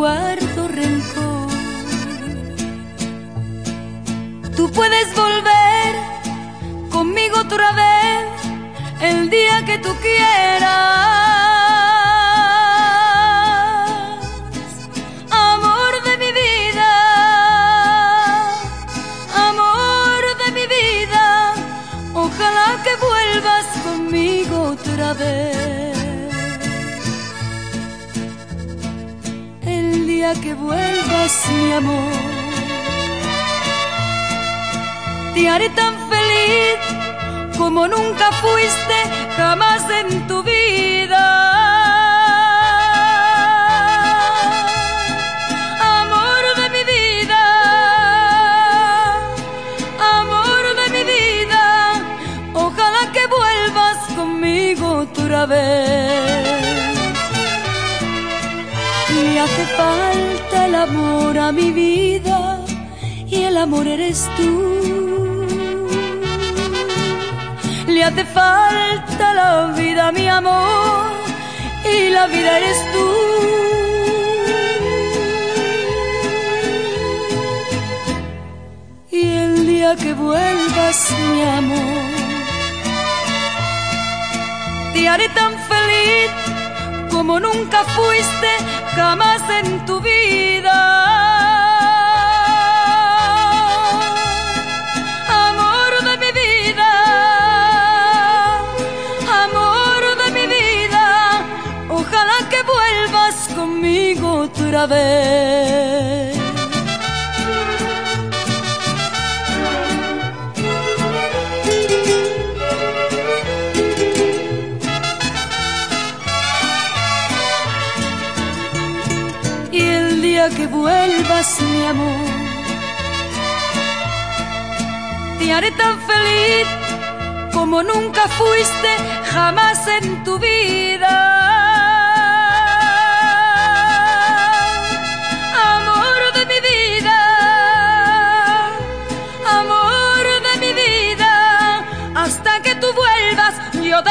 guardo rencor. Tú puedes volver conmigo otra vez el día que tú quieras. Amor de mi vida, amor de mi vida, ojalá que vuelvas conmigo otra vez. Día que vuelvas, mi amor, te haré tan feliz como nunca fuiste jamás en tu vida. Amor de mi vida, amor de mi vida, ojalá que vuelvas conmigo otra vez. Le hace falta el amor a mi vida y el amor eres tú. Le hace falta la vida, mi amor, y la vida eres tú. Y el día que vuelvas, mi amor, te haré tan feliz como nunca fuiste jamás en tu vida. Amor de mi vida, amor de mi vida, ojalá que vuelvas conmigo otra vez. Que vuelvas, mi amor, te haré tan feliz como nunca fuiste jamás en tu vida. Amor de mi vida, amor de mi vida, hasta que tú vuelvas, yo te